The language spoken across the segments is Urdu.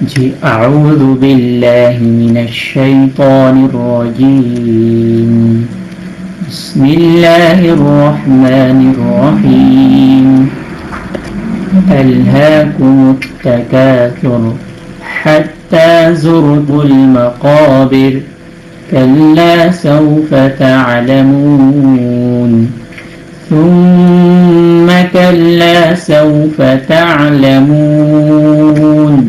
جی اعوذ باللہ من الشیطان الرجیم۔ بسم اللہ الرحمن الرحیم۔ الهاكم التكاثر حتى زرتوا المقابر، كلا سوف تعلمون۔ ثم كلا سوف تعلمون۔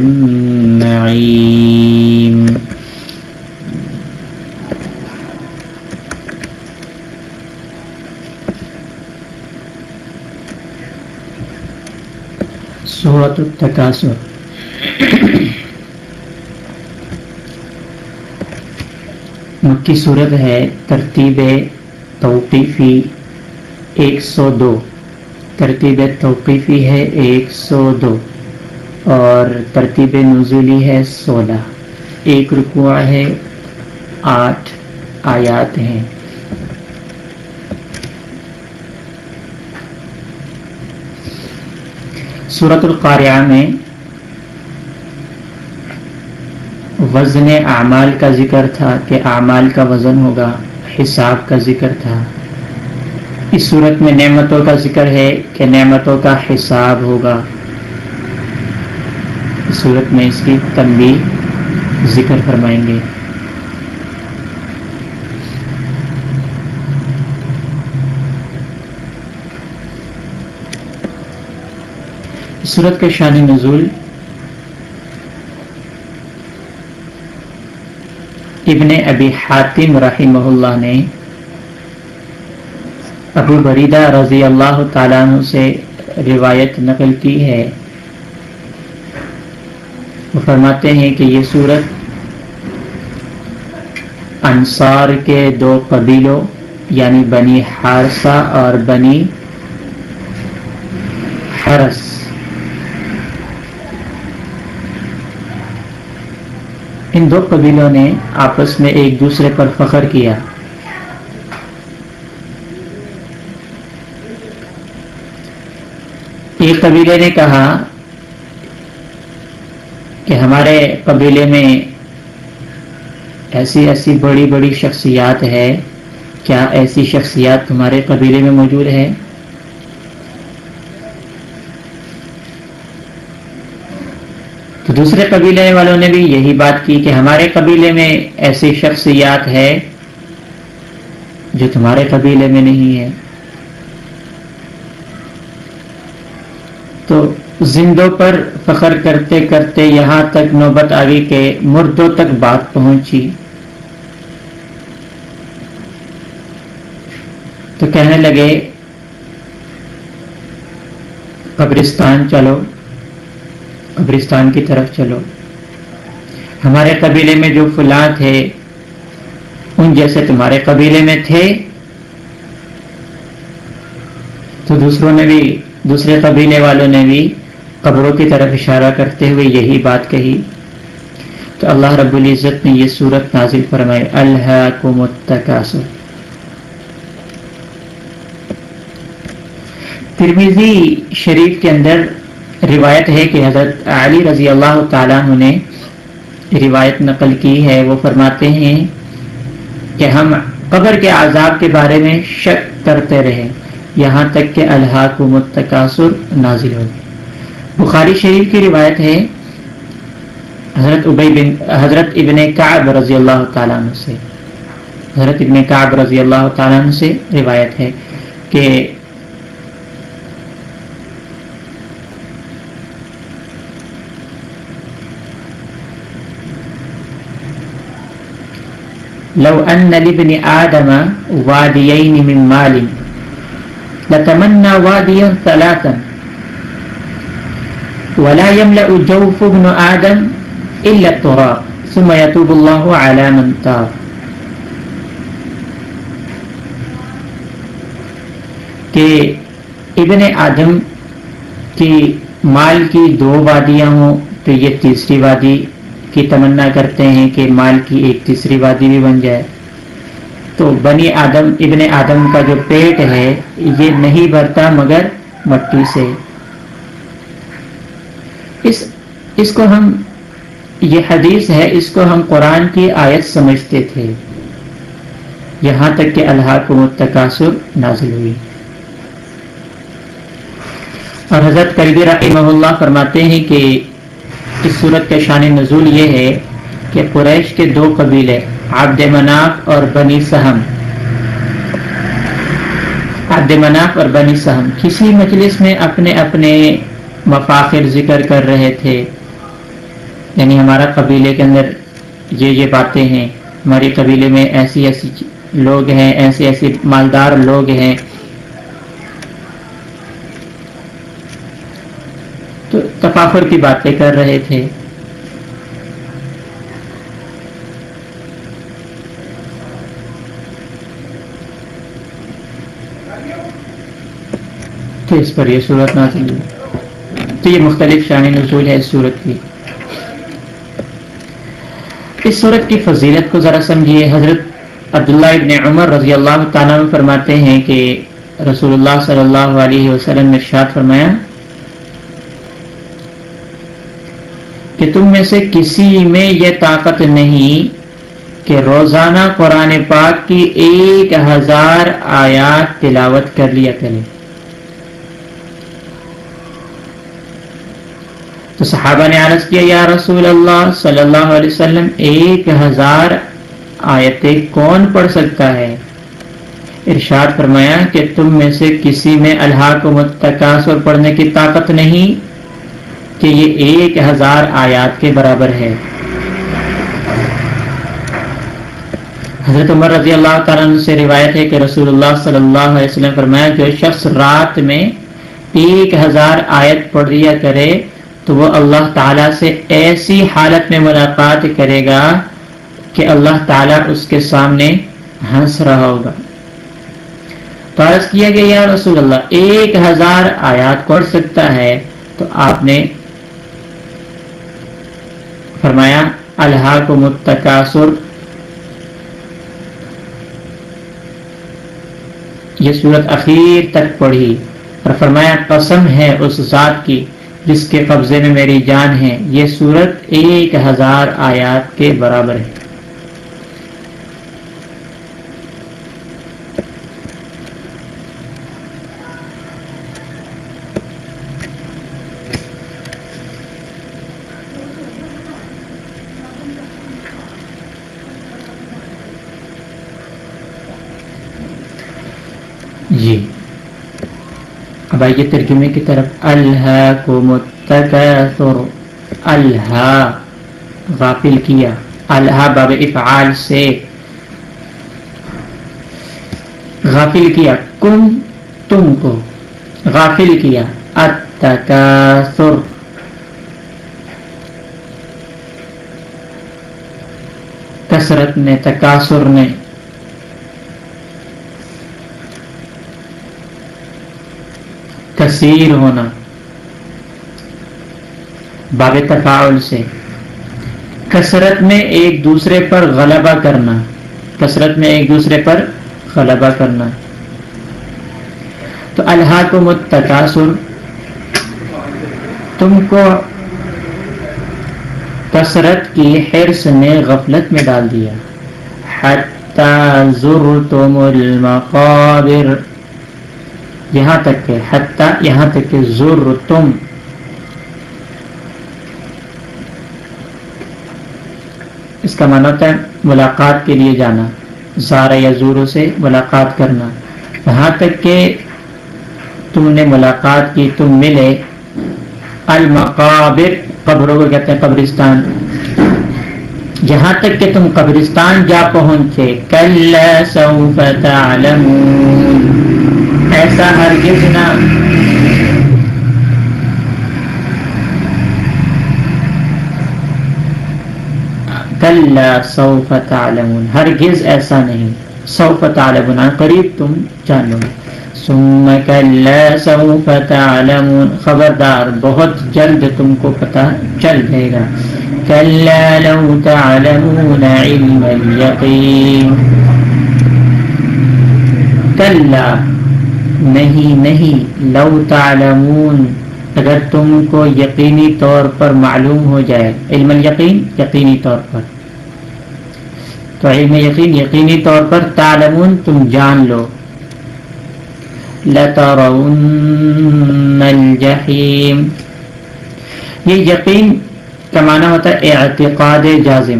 سورة التكاثر مکی صورت ہے ترتیب توقیفی ایک سو دو۔ ترتیب توقیفی ہے ایک سو دو اور ترتیب نزولی ہے سولہ۔ ایک رکوع ہے، آٹھ آیات ہیں۔ صورت القاریہ میں وزن اعمال کا ذکر تھا کہ اعمال کا وزن ہوگا، حساب کا ذکر تھا۔ اس صورت میں نعمتوں کا ذکر ہے کہ نعمتوں کا حساب ہوگا۔ اس صورت میں اس کی تنبی ذکر فرمائیں گے۔ صورت کے شان نزول ابن ابی حاتم رحمہ اللہ نے ابو بریدہ رضی اللہ تعالیٰ عنہ سے روایت نقل کی ہے۔ وہ فرماتے ہیں کہ یہ صورت انصار کے دو قبیلوں یعنی بنی حارثہ اور بنی حرس ان دو قبیلوں نے آپس میں ایک دوسرے پر فخر کیا۔ ایک قبیلے نے کہا کہ ہمارے قبیلے میں ایسی ایسی بڑی بڑی شخصیات ہے۔ کیا ایسی شخصیات تمہارے قبیلے میں موجود ہے؟ تو دوسرے قبیلے والوں نے بھی یہی بات کی کہ ہمارے قبیلے میں ایسی شخصیات ہے جو تمہارے قبیلے میں نہیں ہے۔ تو زندوں پر فخر کرتے کرتے یہاں تک نوبت آ گئی کہ مردوں تک بات پہنچی۔ تو کہنے لگے، قبرستان چلو۔ قبرستان کی طرف چلو۔ ہمارے قبیلے میں جو فلاں تھے، ان جیسے تمہارے قبیلے میں تھے، تو دوسروں نے بھی، دوسرے قبیلے والوں نے بھی قبروں کی طرف اشارہ کرتے ہوئے یہی بات کہی۔ تو اللہ رب العزت نے یہ صورت نازل فرمائی اللہ کو متقاصر ترمیزی شریف کے اندر روایت ہے کہ حضرت علی رضی اللہ تعالیٰ عنہ نے روایت نقل کی ہے۔ وہ فرماتے ہیں کہ ہم قبر کے عذاب کے بارے میں شک کرتے رہے۔ یہاں تک کہ اللہ کو متقاصر نازل ہو بخاری شریف کی روایت ہے، حضرت ابئی بن، حضرت ابن کعب رضی اللہ تعالیٰ عنہ سے۔ حضرت ابن کعب رضی اللہ تعالیٰ عنہ سے روایت ہے کہ لو أن لابن آدم واديين من مال. لتمنى واديا ثلاثا. ولا يملأ جوف ابن آدم إلا التراب. ثم يتوب الله على من تاب. کہ ابن آدم کی مال کی دو وادیاں ہوں، تو یہ تیسری وادی کی تمنا کرتے ہیں کہ مال کی ایک تیسری وادی بھی بن جائے۔ تو بنی آدم، ابن آدم کا جو پیٹ ہے، یہ نہیں بھرتا مگر مٹی سے۔ اس اس کو ہم، یہ حدیث ہے، اس کو ہم قرآن کی آیت سمجھتے تھے۔ یہاں تک کہ اللہ کو متقاصر نازل ہوئی۔ اور حضرت کریبی رحمہ اللہ فرماتے ہیں کہ اس صورت کا شان نزول یہ ہے کہ قریش کے دو قبیلے، عبد مناف اور بنی سہم۔ عبد مناف اور بنی سہم۔ کسی مجلس میں اپنے اپنے مفاخر ذکر کر رہے تھے۔ یعنی ہمارا قبیلے کے اندر یہ یہ باتیں ہیں۔ ہمارے قبیلے میں ایسی ایسی لوگ ہیں ایسے ایسے مالدار لوگ ہیں تو تفاخر کی باتیں کر رہے تھے۔ تو اس پر یہ صورت نہ تو یہ مختلف شان نزول ہے اس صورت کی۔ اس صورت کی فضیلت کو ذرا سمجھیے۔ حضرت عبداللہ ابن عمر رضی اللہ تعالیٰ فرماتے ہیں کہ رسول اللہ صلی اللہ علیہ وسلم نے ارشاد فرمایا کہ تم میں سے کسی میں یہ طاقت نہیں کہ روزانہ قرآن پاک کی ایک ہزار آیات تلاوت کر لیا کرے۔ تو صحابہ نے عرض کیا، یا رسول اللہ صلی اللہ علیہ وسلم، ایک ہزار آیتیں کون پڑھ سکتا ہے؟ ارشاد فرمایا کہ تم میں سے کسی میں اللہ کو متقاصر پڑھنے کی طاقت نہیں کہ یہ ایک ہزار آیات کے برابر ہے۔ حضرت عمر رضی اللہ تعالیٰ سے روایت ہے کہ رسول اللہ صلی اللہ علیہ وسلم فرمایا جو شخص رات میں ایک ہزار آیت پڑھ دیا کرے تو وہ اللہ تعالیٰ سے ایسی حالت میں ملاقات کرے گا کہ اللہ تعالیٰ اس کے سامنے ہنس رہا ہوگا۔ فرض کیا گیا، یا رسول اللہ، ایک ہزار آیات پڑھ سکتا ہے تو آپ نے فرمایا اللہ کو متقاصر یہ صورت اخیر تک پڑھی۔ اور فرمایا، قسم ہے اس ذات کی جس کے قبضے میں میری جان ہے۔ یہ صورت ایک ہزار آیات کے برابر ہے۔ جی۔ اب آئیے ترجمے کی طرف۔ اللہ کو متکثر اللہ غافل کیا۔ اللہ باب افعال سے۔ غافل کیا۔ کم تم کو۔ غافل کیا۔ التکاثر۔ کثرت نے، تکاثر نے۔ کثیر ہونا۔ باب تفاعل سے۔ کثرت میں ایک دوسرے پر غلبہ کرنا۔ کثرت میں ایک دوسرے پر غلبہ کرنا۔ تو اللہ کو متقاصر تم کو کثرت کی حرص نے غفلت میں ڈال دیا۔ حتی زرتم المقابر۔ یہاں تک کہ حتی یہاں تک کہ ضرور تم اس کا معنی ہوتا ہے ملاقات کے لیے جانا زارا یا زورو سے ملاقات کرنا۔ یہاں تک کہ تم نے ملاقات کی، تم ملے۔ المقابر، قبروں کو کہتے ہیں قبرستان۔ جہاں تک کہ تم قبرستان جا پہنچے۔ کل سوف تعلمون۔ ایسا ہرگز نہ۔ کل سوف تعلمون، ہرگز ایسا نہیں۔ سوف تعلمون، قریب تم جانو ثم کل سوف تعلمون، خبردار، بہت جلد تم کو پتا چل جائے گا۔ کل لو تعلمون علم الیقین۔ کل نہیں نہیں، لو تعلمون، اگر تم کو یقینی طور پر معلوم ہو جائے، علم یقین یقینی طور پر۔ تو علم یقین یقینی طور پر تعلمون، تم جان لو۔ الجحیم۔ یہ یقین کا معنی ہوتا ہے اعتقاد جازم۔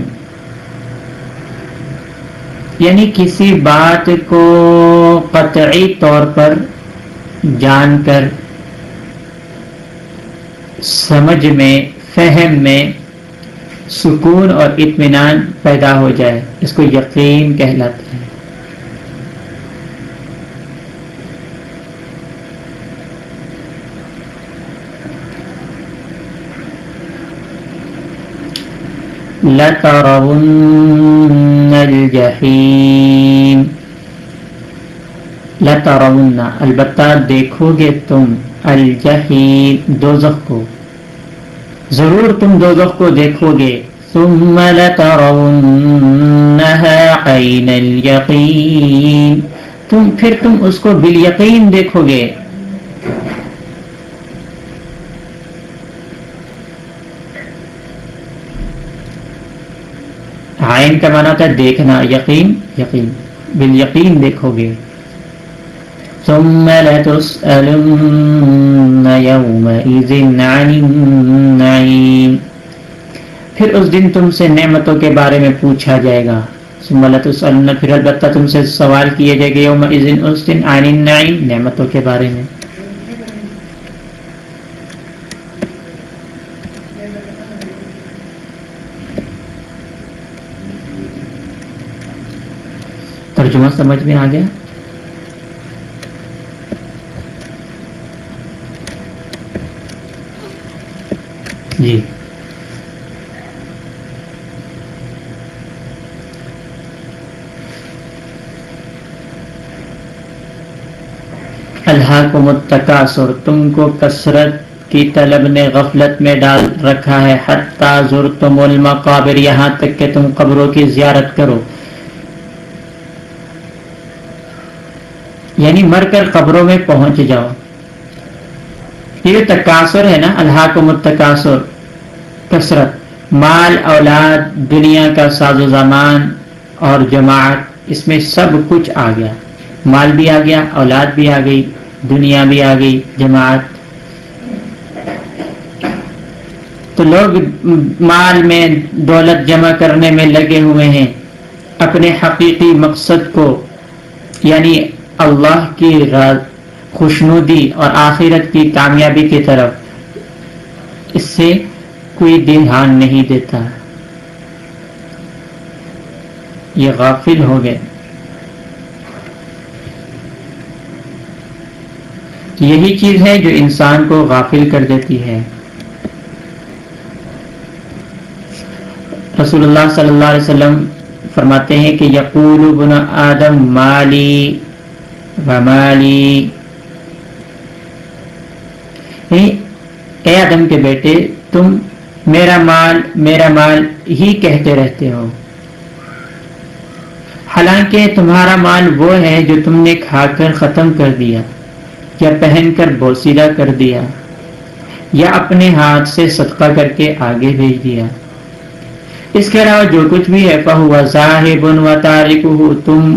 یعنی کسی بات کو قطعی طور پر جان کر، سمجھ میں، فہم میں سکون اور اطمینان پیدا ہو جائے۔ اس کو یقین کہلاتا ہے لترون الجحیم۔ لترون البتہ دیکھو گے تم الجحیم، دوزخ کو۔ ضرور تم دوزخ کو دیکھو گے۔ ثم لترونها عین الیقین۔ تم پھر تم اس کو بالیقین دیکھو گے۔ عین کا معنی ہوتا ہے دیکھنا، یقین یقین، بالیقین دیکھو گے۔ ثم لتسألن يومئذ عن النعيم۔ پھر اس دن تم سے نعمتوں کے بارے میں پوچھا جائے گا۔ ثم لتسألن، پھر البتہ تم سے سوال کیے جائے گا یومئذ اس دن عن النعيم نعمتوں کے بارے میں۔ ترجمہ سمجھ میں آ گیا؟ جی۔ اللہ کو متقاصر تم کو کثرت کی طلب نے غفلت میں ڈال رکھا ہے، حتی زرتم المقابر، یہاں تک کہ تم قبروں کی زیارت کرو۔ یعنی مر کر قبروں میں پہنچ جاؤ۔ یہ تقاصر ہے نا اللہ کو متقاصر کثرت، مال، اولاد، دنیا کا ساز و زمان اور جماعت، اس میں سب کچھ آ گیا۔ مال بھی آ گیا، اولاد بھی آ گئی، دنیا بھی آ گئی، جماعت۔ تو لوگ مال میں دولت جمع کرنے میں لگے ہوئے ہیں۔ اپنے حقیقی مقصد کو یعنی اللہ کی خوشنودی اور آخرت کی کامیابی کی طرف اس سے کوئی دھیان نہیں دیتا۔ یہ غافل ہو گئے۔ یہی چیز ہے جو انسان کو غافل کر دیتی ہے۔ رسول اللہ صلی اللہ علیہ وسلم فرماتے ہیں کہ یقول بن آدم مالی۔ ومالی اے آدم کے بیٹے، تم میرا مال میرا مال ہی کہتے رہتے ہو۔ حالانکہ تمہارا مال وہ ہے جو تم نے کھا کر ختم کر دیا، یا پہن کر بوسیدہ کر دیا، یا اپنے ہاتھ سے صدقہ کر کے آگے بھیج دیا۔ اس کے علاوہ جو کچھ بھی ہے پہوا صاحب و تارک تم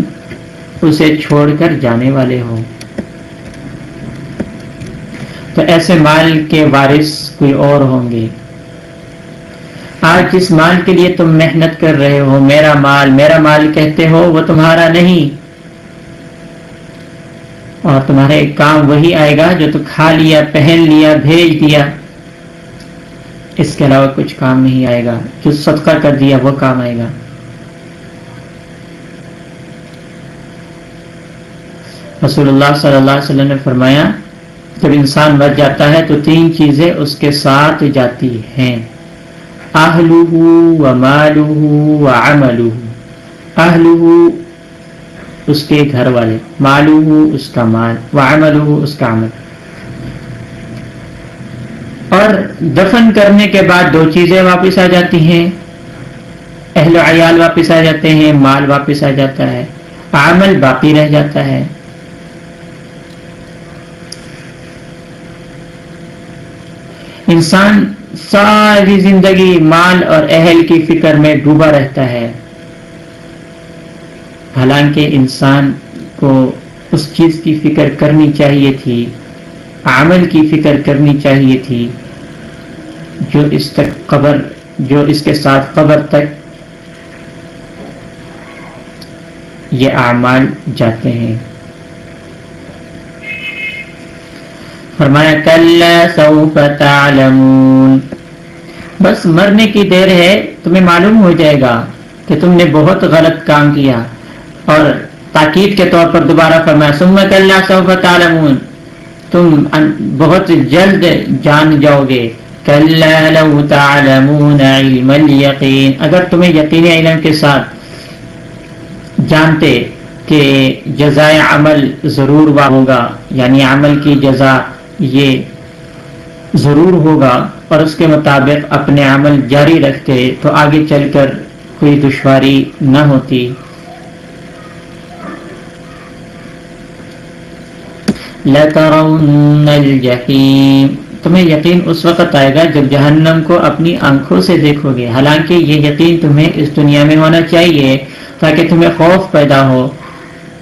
اسے چھوڑ کر جانے والے ہو۔ تو ایسے مال کے وارث کوئی اور ہوں گے۔ آج جس مال کے لیے تم محنت کر رہے ہو، میرا مال میرا مال کہتے ہو، وہ تمہارا نہیں۔ اور تمہارے ایک کام وہی آئے گا جو تو کھا لیا، پہن لیا، بھیج دیا۔ اس کے علاوہ کچھ کام نہیں آئے گا۔ جو صدقہ کر دیا، وہ کام آئے گا۔ رسول اللہ صلی اللہ علیہ وسلم نے فرمایا جب انسان مر جاتا ہے تو تین چیزیں اس کے ساتھ جاتی ہیں۔ اہلہ و مالہ و عملہ۔ اہلہ اس کے گھر والے، مالہ اس کا مال، و عملہ اس کا عمل۔ اور دفن کرنے کے بعد دو چیزیں واپس آ جاتی ہیں۔ اہل و عیال واپس آ جاتے ہیں، مال واپس آ جاتا ہے۔ عمل باقی رہ جاتا ہے۔ انسان ساری زندگی مال اور اہل کی فکر میں ڈوبا رہتا ہے۔ حالانکہ انسان کو اس چیز کی فکر کرنی چاہیے تھی، عمل کی فکر کرنی چاہیے تھی، جو اس تک قبر، جو اس کے ساتھ قبر تک یہ اعمال جاتے ہیں۔ فرمایا کل سوف تعلمون۔ بس مرنے کی دیر ہے، تمہیں معلوم ہو جائے گا کہ تم نے بہت غلط کام کیا۔ اور تاکید کے طور پر دوبارہ فرمایا سم کل سوف تعلمون۔ تم بہت جلد جان جاؤ گے۔ کل لو تعلمون علم الیقین۔ اگر تمہیں یقین علم کے ساتھ جانتے کہ جزائے عمل ضرور ہوگا یعنی عمل کی جزا یہ ضرور ہوگا اور اس کے مطابق اپنے عمل جاری رکھتے تو آگے چل کر کوئی دشواری نہ ہوتی۔ لَتَرَوْنَ الْجَحِيمِ تمہیں یقین اس وقت آئے گا جب جہنم کو اپنی آنکھوں سے دیکھو گے۔ حالانکہ یہ یقین تمہیں اس دنیا میں ہونا چاہیے تاکہ تمہیں خوف پیدا ہو۔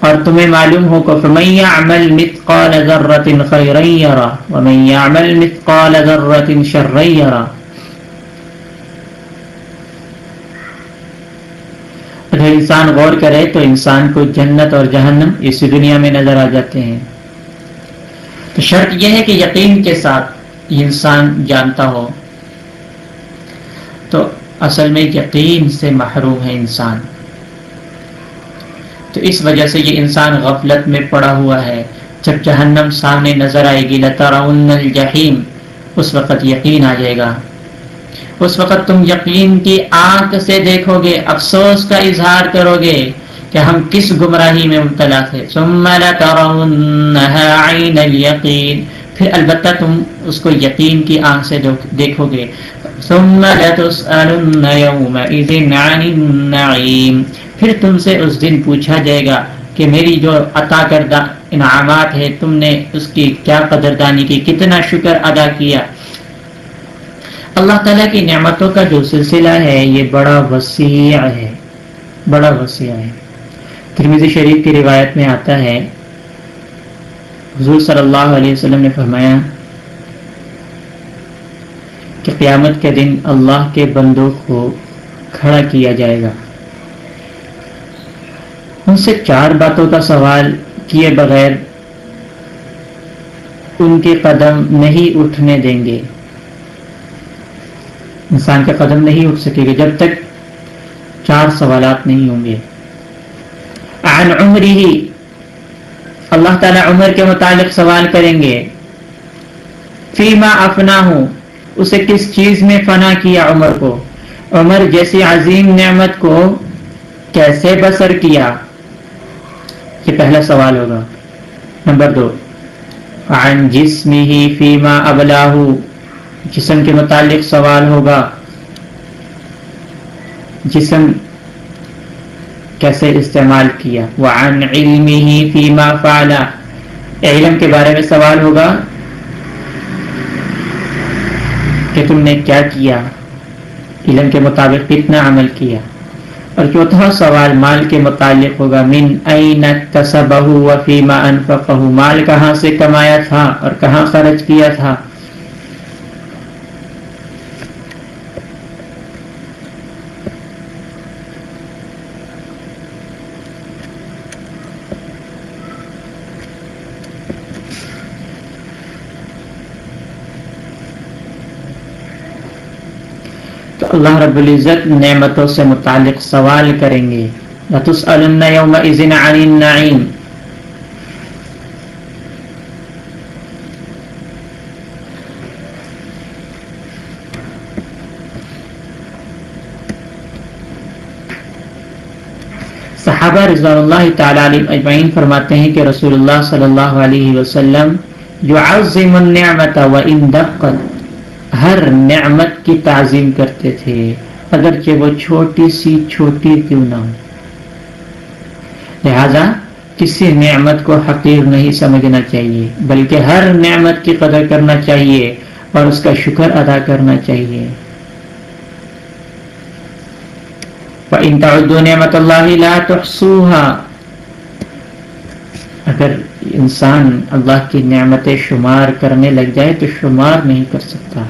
اور تمہیں معلوم ہو کہ فمن يعمل مثقال ذرة خيرا يرى ومن يعمل مثقال ذرة شرا يرى اگر انسان غور کرے تو انسان کو جنت اور جہنم اسی دنیا میں نظر آ جاتے ہیں۔ تو شرط یہ ہے کہ یقین کے ساتھ انسان جانتا ہو۔ تو اصل میں یقین سے محروم ہے انسان۔ تو اس وجہ سے یہ انسان غفلت میں پڑا ہوا ہے۔ جب جہنم سامنے نظر آئے گی لتا الجحیم، اس وقت یقین آ جائے گا۔ اس وقت تم یقین کی آنکھ سے دیکھو گے، افسوس کا اظہار کرو گے کہ ہم کس گمراہی میں مبتلا تھے۔ پھر البتہ تم اس کو یقین کی آنکھ سے دیکھو گے۔ پھر تم سے اس دن پوچھا جائے گا کہ میری جو عطا کردہ انعامات ہے تم نے اس کی کیا قدردانی کی، کتنا شکر ادا کیا؟ اللہ تعالیٰ کی نعمتوں کا جو سلسلہ ہے، یہ بڑا وسیع ہے، بڑا وسیع ہے۔ ترمیزی شریف کی روایت میں آتا ہے، حضور صلی اللہ علیہ وسلم نے فرمایا کہ قیامت کے دن اللہ کے بندوں کو کھڑا کیا جائے گا۔ ان سے چار باتوں کا سوال کیے بغیر ان کے قدم نہیں اٹھنے دیں گے۔ انسان کے قدم نہیں اٹھ سکے گے جب تک چار سوالات نہیں ہوں گے۔ عن عمری اللہ تعالی عمر کے متعلق سوال کریں گے۔ فیما افنا ہوں اسے کس چیز میں فنا کیا عمر کو؟ عمر جیسی عظیم نعمت کو کیسے بسر کیا؟ یہ پہلا سوال ہوگا۔ نمبر دو، عن جسمه فیما ابلاہ جسم کے متعلق سوال ہوگا۔ جسم کیسے استعمال کیا؟ وعن علمه فیما فعلا۔ علم کے بارے میں سوال ہوگا کہ تم نے کیا کیا؟ علم کے مطابق کتنا عمل کیا؟ اور چوتھا سوال، مال کے متعلق ہوگا، من این تصبہ و فیما انفقہ مال کہاں سے کمایا تھا اور کہاں خرچ کیا تھا؟ اللہ رب العزت نعمتوں سے متعلق سوال کریں گے۔ صحابہ رضوان اللہ تعالیٰ علیہ اجمعین فرماتے ہیں کہ رسول اللہ صلی اللہ علیہ وسلم جو عظم النعمت و ان دقت ہر نعمت کی تعظیم کرتے تھے۔ اگرچہ وہ چھوٹی سی چھوٹی کیوں نہ ہو لہذا کسی نعمت کو حقیر نہیں سمجھنا چاہیے، بلکہ ہر نعمت کی قدر کرنا چاہیے اور اس کا شکر ادا کرنا چاہیے۔ فَإِن تَعُدُّوا نِعْمَةَ اللَّهِ لَا تُحْصُوهَا۔ اگر انسان اللہ کی نعمت شمار کرنے لگ جائے تو شمار نہیں کر سکتا۔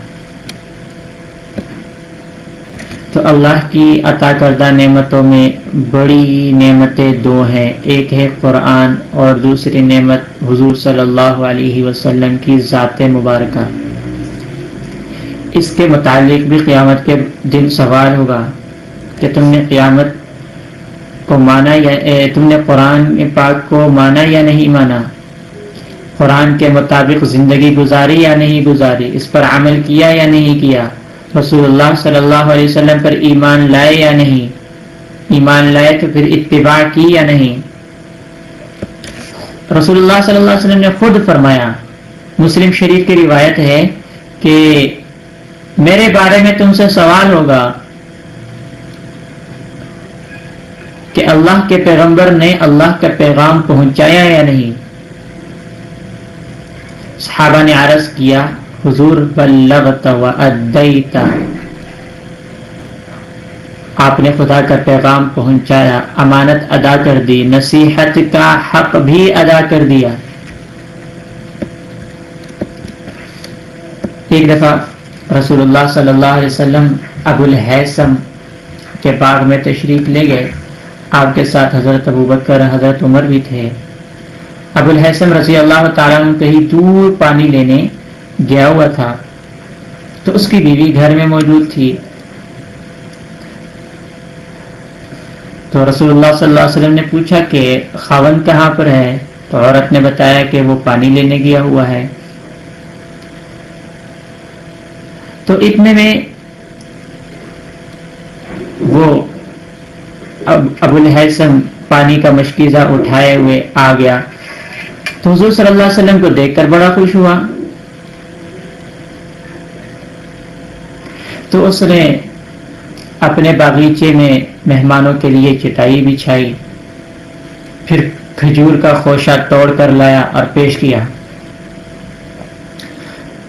تو اللہ کی عطا کردہ نعمتوں میں بڑی نعمتیں دو ہیں۔ ایک ہے قرآن اور دوسری نعمت حضور صلی اللہ علیہ وسلم کی ذات مبارکہ۔ اس کے متعلق بھی قیامت کے دن سوال ہوگا کہ تم نے قیامت کو مانا یا تم نے قرآن پاک کو مانا یا نہیں مانا؟ قرآن کے مطابق زندگی گزاری یا نہیں گزاری؟ اس پر عمل کیا یا نہیں کیا؟ رسول اللہ صلی اللہ علیہ وسلم پر ایمان لائے یا نہیں؟ ایمان لائے تو پھر اتباع کی یا نہیں؟ رسول اللہ صلی اللہ علیہ وسلم نے خود فرمایا، مسلم شریف کی روایت ہے کہ میرے بارے میں تم سے سوال ہوگا کہ اللہ کے پیغمبر نے اللہ کا پیغام پہنچایا یا نہیں؟ صحابہ نے عرض کیا حضور بلغت و ادیتا آپ نے خدا کا پیغام پہنچایا، امانت ادا کر دی، نصیحت کا حق بھی ادا کر دیا۔ ایک دفعہ رسول اللہ صلی اللہ علیہ وسلم ابو الحسم کے باغ میں تشریف لے گئے۔ آپ کے ساتھ حضرت ابو بکر، حضرت عمر بھی تھے۔ ابو الحسن رضی اللہ تعالیٰ کہیں دور پانی لینے گیا ہوا تھا۔ تو اس کی بیوی گھر میں موجود تھی۔ تو رسول اللہ صلی اللہ علیہ وسلم نے پوچھا کہ خاون کہاں پر ہے؟ تو عورت نے بتایا کہ وہ پانی لینے گیا ہوا ہے۔ تو اتنے میں وہ ابو الحسن پانی کا مشکیزہ اٹھائے ہوئے آ گیا۔ تو حضور صلی اللہ علیہ وسلم کو دیکھ کر بڑا خوش ہوا۔ تو اس نے اپنے باغیچے میں مہمانوں کے لیے چٹائی بچھائی، پھر کھجور کا خوشہ توڑ کر لایا اور پیش کیا۔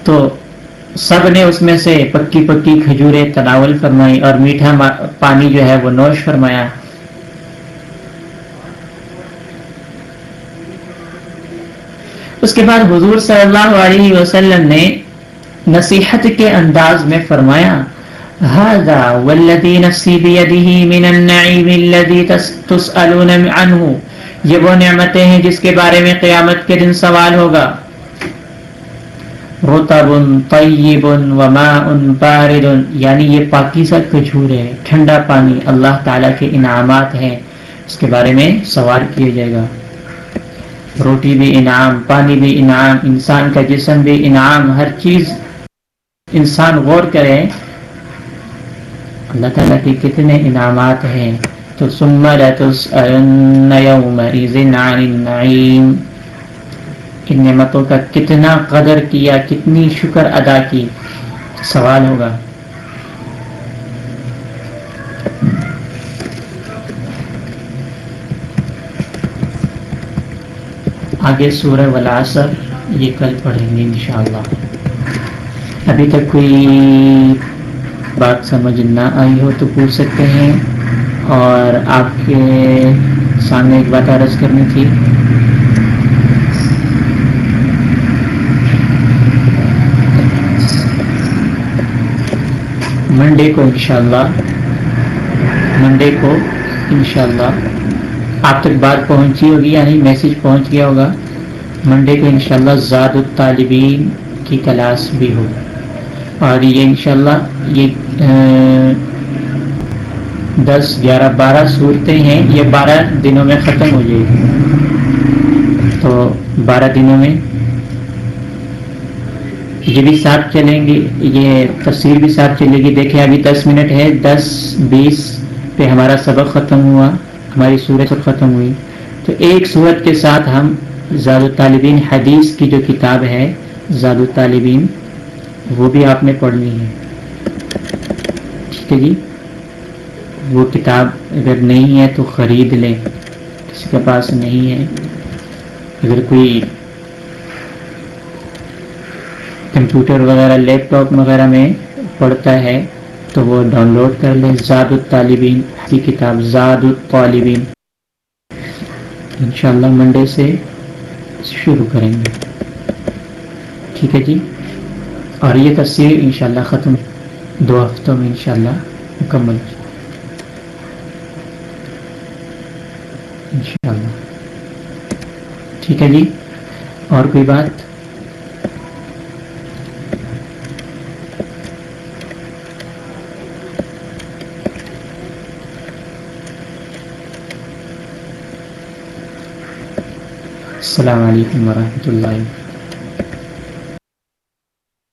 تو سب نے اس میں سے پکی پکی کھجورے تناول فرمائی اور میٹھا پانی جو ہے وہ نوش فرمایا۔ اس کے بعد حضور صلی اللہ علیہ وسلم نے نصیحت کے انداز میں فرمایا هذا والذي نفسي بيده من النعيم الذي تسألون عنه، یہ وہ نعمتیں ہیں جس کے بارے میں قیامت کے دن سوال ہوگا۔ رتب طیب وماء بارد یعنی یہ پاکیزہ کھجور ہے، ٹھنڈا پانی، اللہ تعالیٰ کے انعامات ہیں۔ اس کے بارے میں سوال کیا جائے گا۔ روٹی بھی انعام، پانی بھی انعام، انسان کا جسم بھی انعام، ہر چیز انسان غور کرے۔ اللہ تعالیٰ کے کتنے انعامات ہیں تو ان نعمتوں کا کتنا قدر کیا، کتنی شکر ادا کی؟ سوال ہوگا۔ آگے سورہ والعصر، یہ کل پڑھیں گے انشاءاللہ۔ ابھی تک کوئی بات سمجھ نہ آئی ہو تو پوچھ سکتے ہیں۔ اور آپ کے سامنے ایک بات عرض کرنی تھی۔ منڈے کو انشاءاللہ۔ منڈے کو انشاءاللہ۔ آپ تک بات پہنچی ہوگی یعنی میسج پہنچ گیا ہوگا۔ منڈے کو انشاءاللہ زاد الطالبین کی کلاس بھی ہو اور یہ انشاءاللہ یہ دس، گیارہ، بارہ صورتیں ہیں۔ یہ بارہ دنوں میں ختم ہو جائے گی۔ تو بارہ دنوں میں یہ بھی ساتھ چلیں گے۔ یہ تفصیل بھی ساتھ چلے گی۔ دیکھیں، ابھی دس منٹ ہے۔ دس، بیس پہ ہمارا سبق ختم ہوا۔ ہماری سورت ختم ہوئی۔ تو ایک صورت کے ساتھ ہم زاد الطالبین حدیث کی جو کتاب ہے زاد الطالبین وہ بھی آپ نے پڑھنی ہے۔ ٹھیک ہے جی؟ وہ کتاب اگر نہیں ہے تو خرید لیں۔ کسی کے پاس نہیں ہے۔ اگر کوئی کمپیوٹر وغیرہ، لیپ ٹاپ وغیرہ میں پڑھتا ہے تو وہ ڈاؤن لوڈ کر لیں۔ زاد الطالبین کی کتاب۔ زاد الطالبین انشاءاللہ منڈے سے شروع کریں گے۔ ٹھیک ہے جی؟ اور یہ تصویر انشاءاللہ ختم دو ہفتوں میں انشاءاللہ مکمل۔ انشاءاللہ۔ ٹھیک ہے جی؟ اور کوئی بات؟ السلام علیکم ورحمۃ اللہ۔